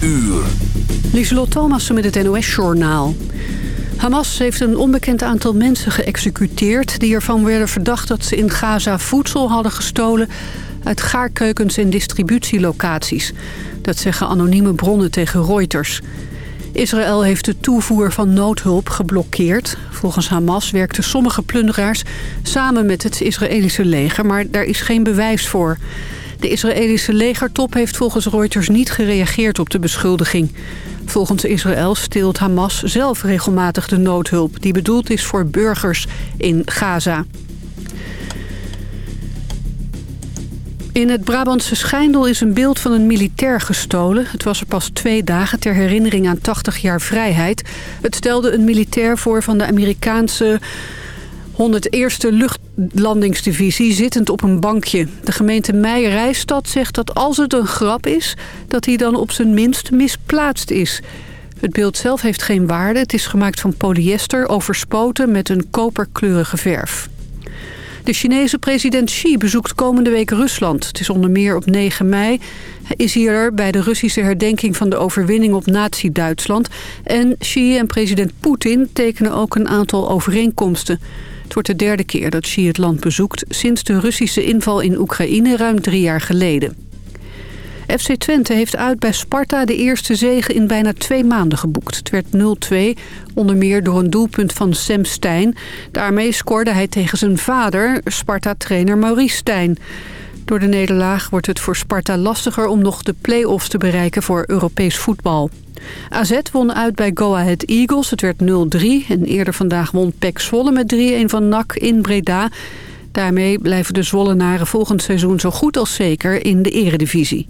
uur. Lieselot Thomassen met het NOS-journaal. Hamas heeft een onbekend aantal mensen geëxecuteerd... die ervan werden verdacht dat ze in Gaza voedsel hadden gestolen... uit gaarkeukens en distributielocaties. Dat zeggen anonieme bronnen tegen Reuters. Israël heeft de toevoer van noodhulp geblokkeerd. Volgens Hamas werkten sommige plunderaars samen met het Israëlische leger... maar daar is geen bewijs voor... De Israëlische legertop heeft volgens Reuters niet gereageerd op de beschuldiging. Volgens Israël steelt Hamas zelf regelmatig de noodhulp... die bedoeld is voor burgers in Gaza. In het Brabantse Schijndel is een beeld van een militair gestolen. Het was er pas twee dagen ter herinnering aan 80 jaar vrijheid. Het stelde een militair voor van de Amerikaanse 101e Luchtlandingsdivisie zittend op een bankje. De gemeente Meijerijstad zegt dat als het een grap is... dat hij dan op zijn minst misplaatst is. Het beeld zelf heeft geen waarde. Het is gemaakt van polyester, overspoten met een koperkleurige verf. De Chinese president Xi bezoekt komende week Rusland. Het is onder meer op 9 mei. Hij is hier bij de Russische herdenking van de overwinning op nazi-Duitsland. En Xi en president Poetin tekenen ook een aantal overeenkomsten. Het wordt de derde keer dat Xi het land bezoekt... sinds de Russische inval in Oekraïne ruim drie jaar geleden. FC Twente heeft uit bij Sparta de eerste zege in bijna twee maanden geboekt. Het werd 0-2, onder meer door een doelpunt van Sam Stein. Daarmee scoorde hij tegen zijn vader, Sparta-trainer Maurice Stijn. Door de nederlaag wordt het voor Sparta lastiger om nog de play-offs te bereiken voor Europees voetbal. AZ won uit bij Go Ahead Eagles. Het werd 0-3 en eerder vandaag won PEC Zwolle met 3-1 van NAC in Breda. Daarmee blijven de Zwollenaren volgend seizoen zo goed als zeker in de eredivisie.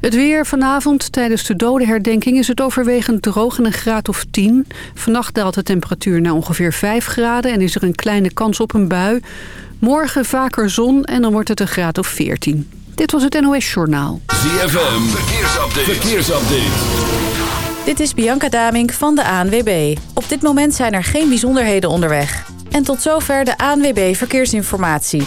Het weer vanavond tijdens de dodenherdenking is het overwegend droog en een graad of 10. Vannacht daalt de temperatuur naar ongeveer 5 graden en is er een kleine kans op een bui. Morgen vaker zon en dan wordt het een graad of 14. Dit was het NOS Journaal. ZFM, verkeersupdate. verkeersupdate. Dit is Bianca Damink van de ANWB. Op dit moment zijn er geen bijzonderheden onderweg. En tot zover de ANWB Verkeersinformatie.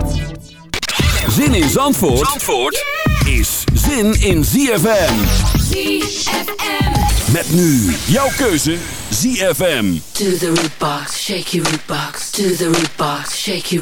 Zin in Zandvoort, Zandvoort is zin in ZFM. ZFM. Met nu jouw keuze ZFM. To the root box, shake your root box. To the root box, shake your.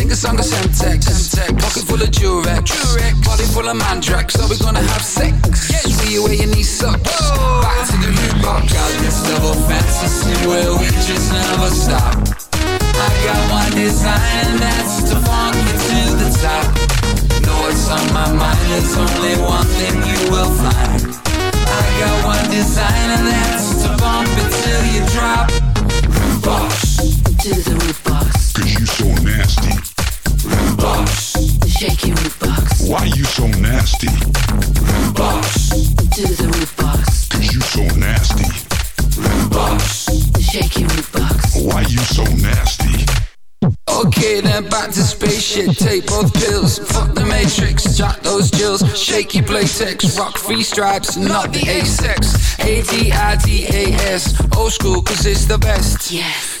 Song of Semtex. Pocket full of Durex. Body full of Mandrax. Are we gonna have sex? See you where your knees suck. Oh. Back to the Rudebox. Got this double fantasy where we just never stop. I got one design and that's to funk you to the top. Know what's on my mind, there's only one thing you will find. I got one design and that's to bump it till you drop. Why you so nasty? Rudebox, To the Rudebox, Cause you so nasty. Rudebox. shake your root box. Why you so nasty? Okay, then back to spaceship. Take both pills. Fuck the matrix. Jot those jills. Shaky playtex. Rock free stripes, not the A-sex. A-D-I-D-A-S. Old school, cause it's the best. Yes.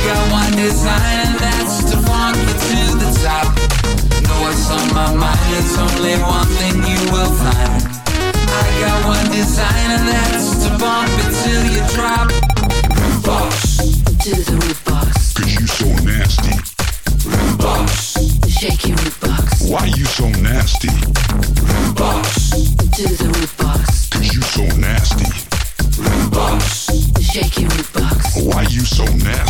I got one design and that's to funk you to the top. Know what's on my mind? It's only one thing you will find. I got one design and that's to bump it till you drop. Box, To the Rudebox. Cause you so nasty. Roof box, Shake your root box. Why you so nasty? Roof box, To the Rudebox. Cause you so nasty. Roof box. Shake your root box. Why you so nasty?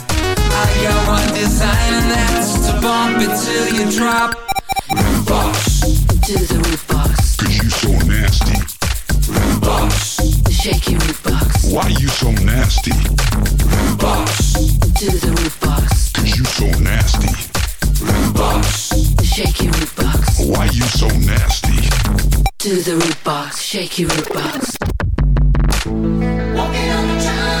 I got one design and that's to bump it till you drop. Box, To the Rudebox. Cause you so nasty. box, Shake your root box. Why you so nasty? box, To the Rudebox. Cause you so nasty. box, Shake your root box. Why you so nasty? To the Rudebox. Shake your Rudebox. Walking on the Chinese,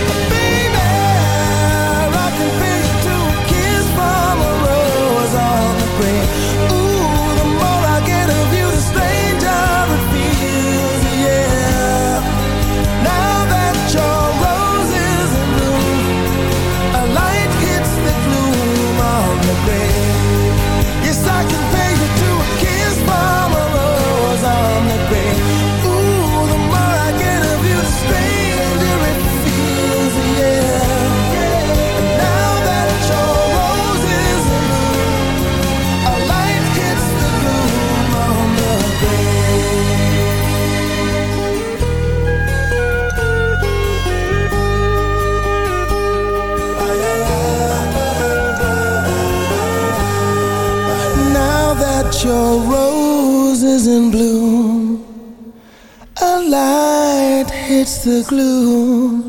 the glue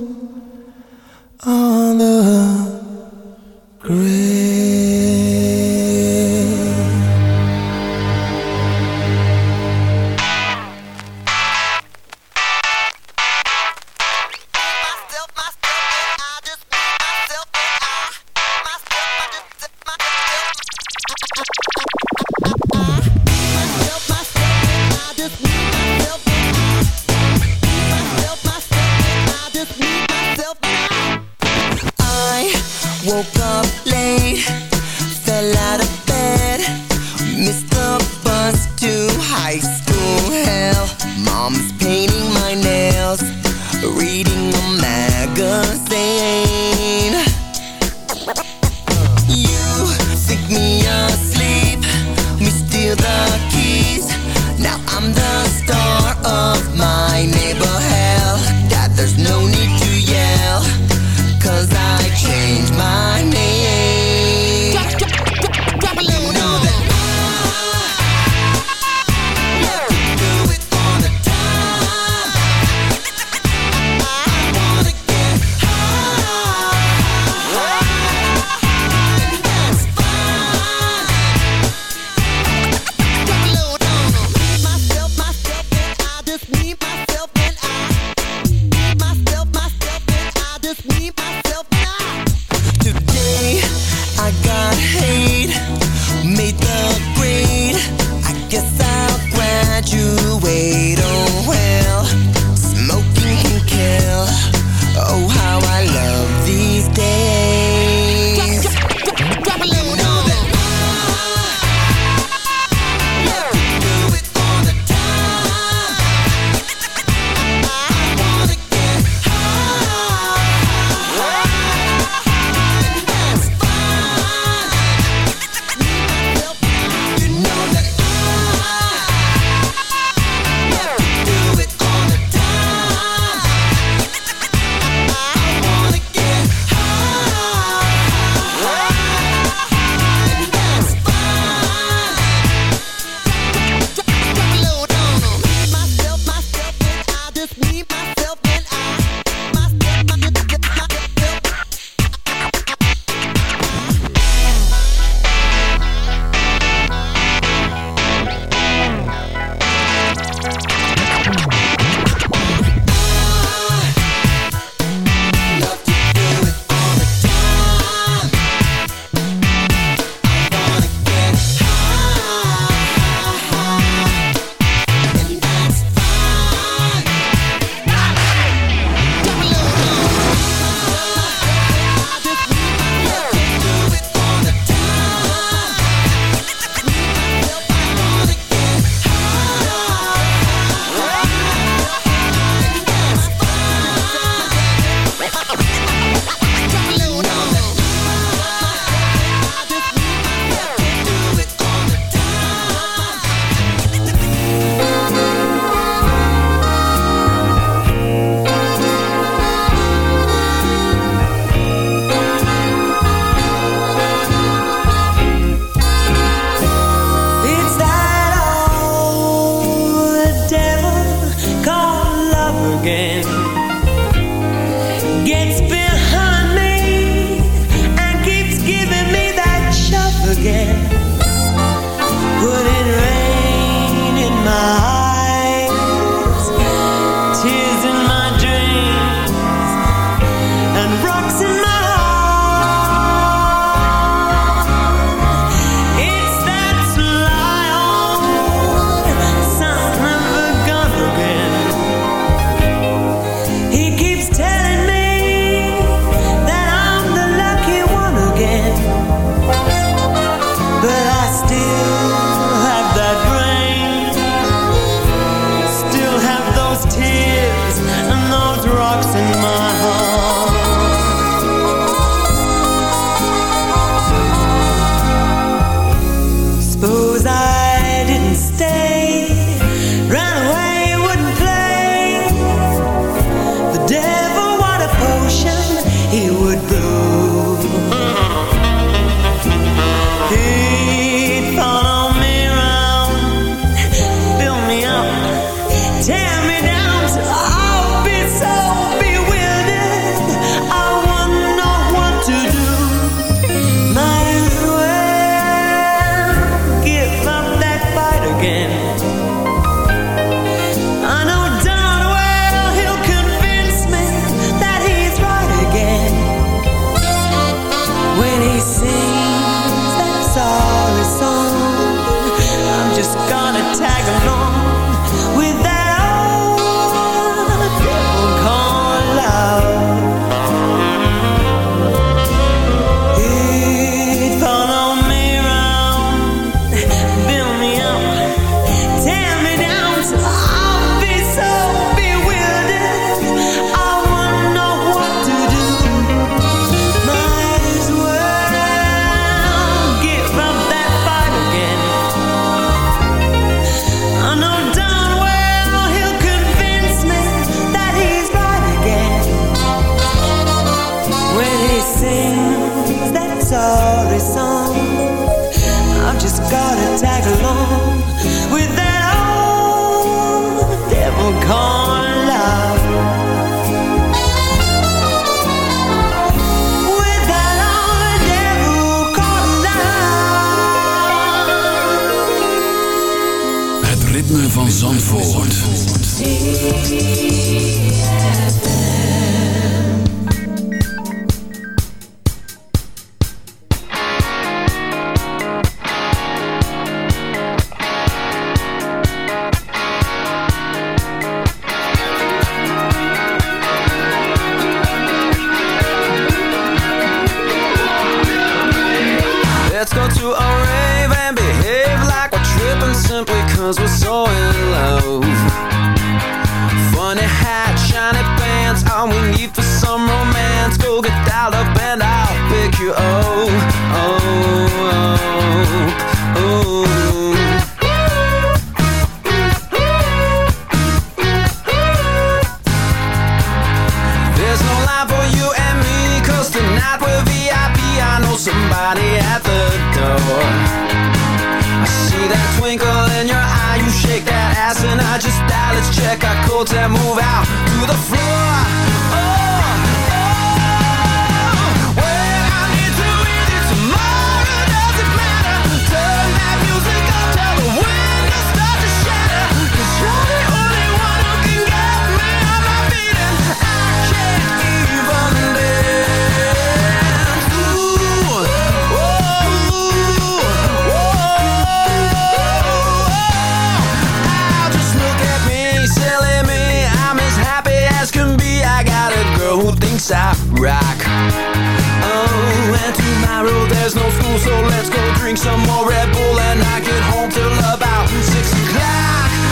since Iraq Oh, and tomorrow there's no school So let's go drink some more Red Bull And I get home till about 6 o'clock.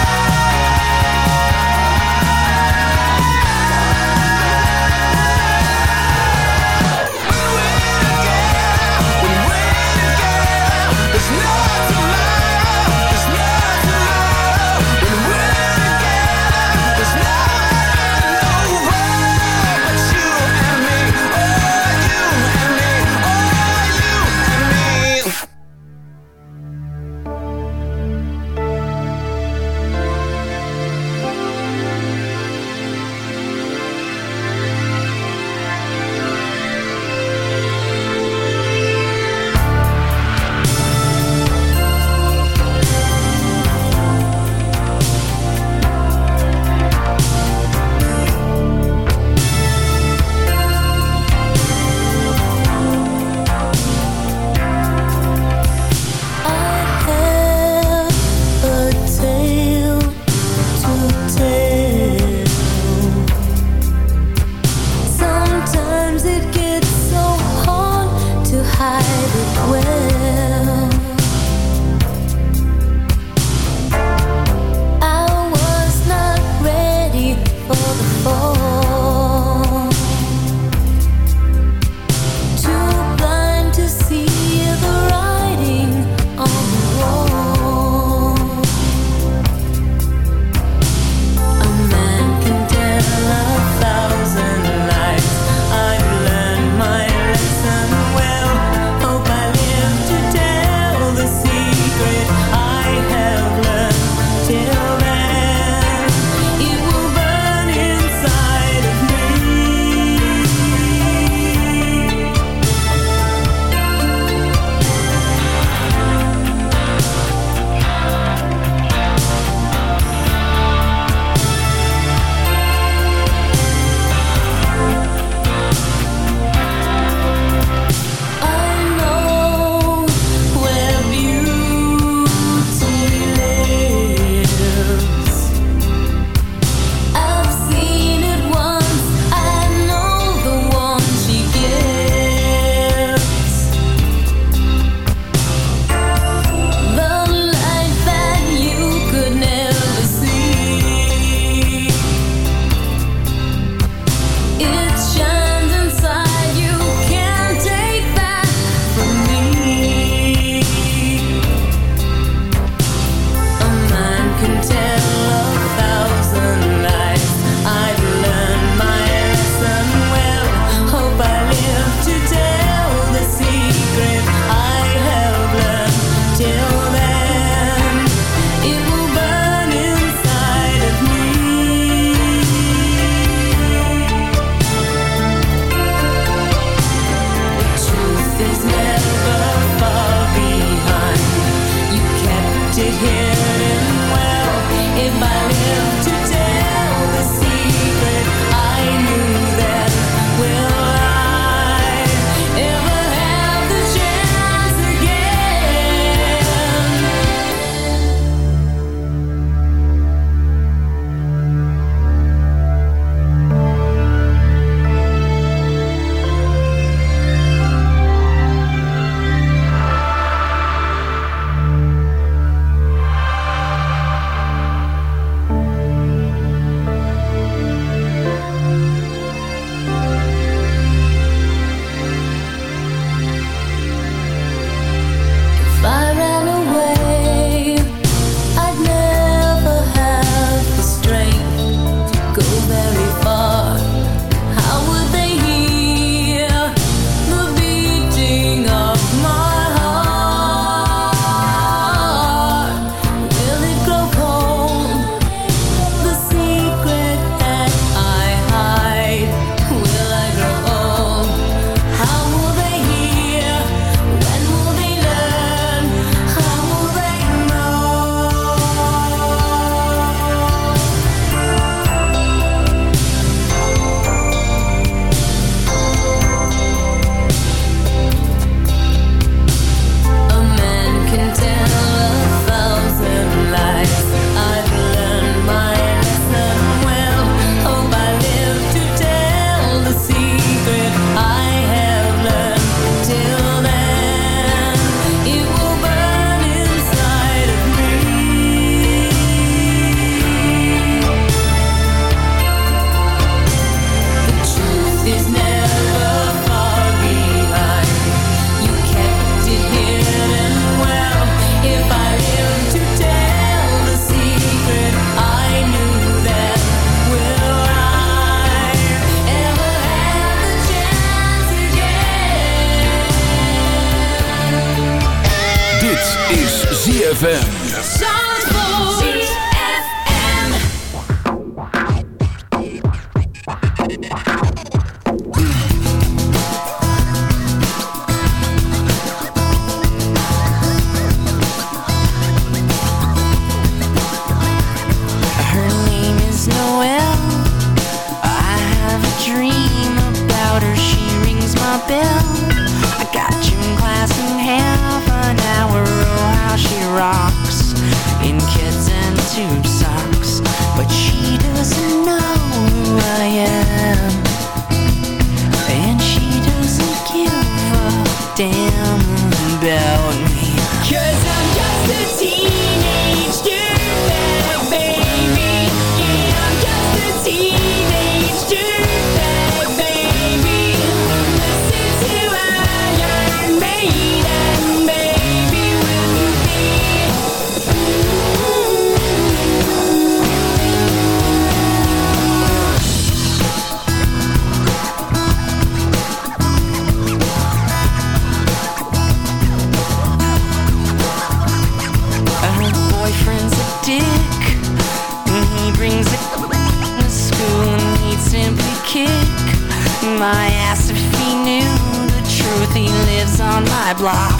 my block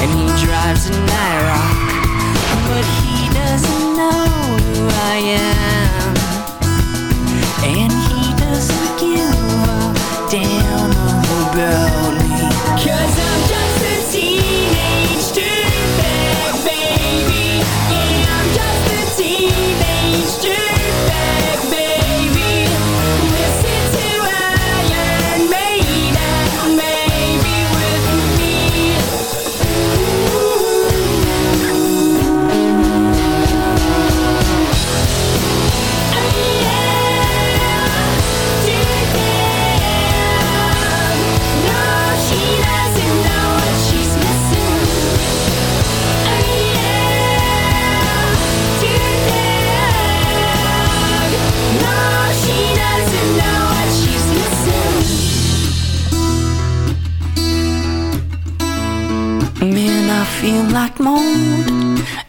And he drives an IROC But he doesn't know who I am.